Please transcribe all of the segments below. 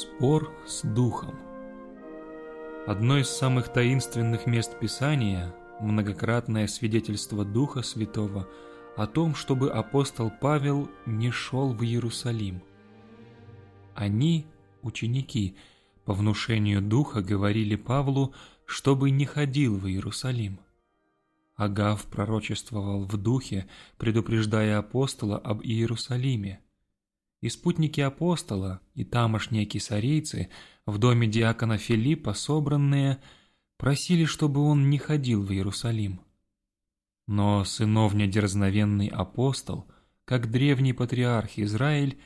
Спор с Духом Одно из самых таинственных мест Писания – многократное свидетельство Духа Святого о том, чтобы апостол Павел не шел в Иерусалим. Они, ученики, по внушению Духа говорили Павлу, чтобы не ходил в Иерусалим. Агав пророчествовал в Духе, предупреждая апостола об Иерусалиме – и спутники апостола, и тамошние кисарейцы, в доме диакона Филиппа собранные, просили, чтобы он не ходил в Иерусалим. Но сыновня дерзновенный апостол, как древний патриарх Израиль,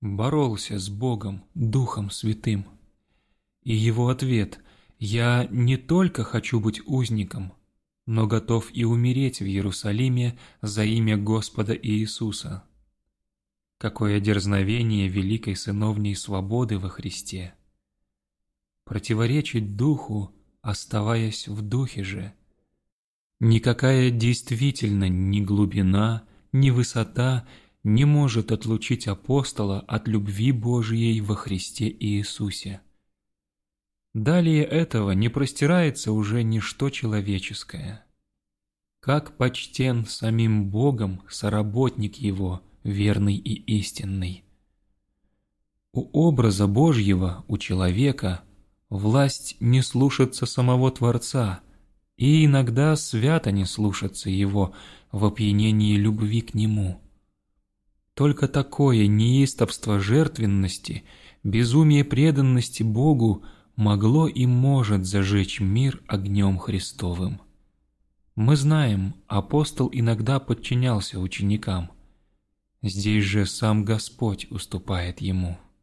боролся с Богом, Духом Святым. И его ответ «Я не только хочу быть узником, но готов и умереть в Иерусалиме за имя Господа Иисуса». Какое дерзновение великой сыновней свободы во Христе! Противоречить духу, оставаясь в духе же. Никакая действительно ни глубина, ни высота не может отлучить апостола от любви Божией во Христе Иисусе. Далее этого не простирается уже ничто человеческое. Как почтен самим Богом соработник Его – верный и истинный. У образа Божьего, у человека, власть не слушаться самого Творца, и иногда свято не слушаться Его в опьянении любви к Нему. Только такое неистовство жертвенности, безумие преданности Богу могло и может зажечь мир огнем Христовым. Мы знаем, апостол иногда подчинялся ученикам, Здесь же сам Господь уступает ему.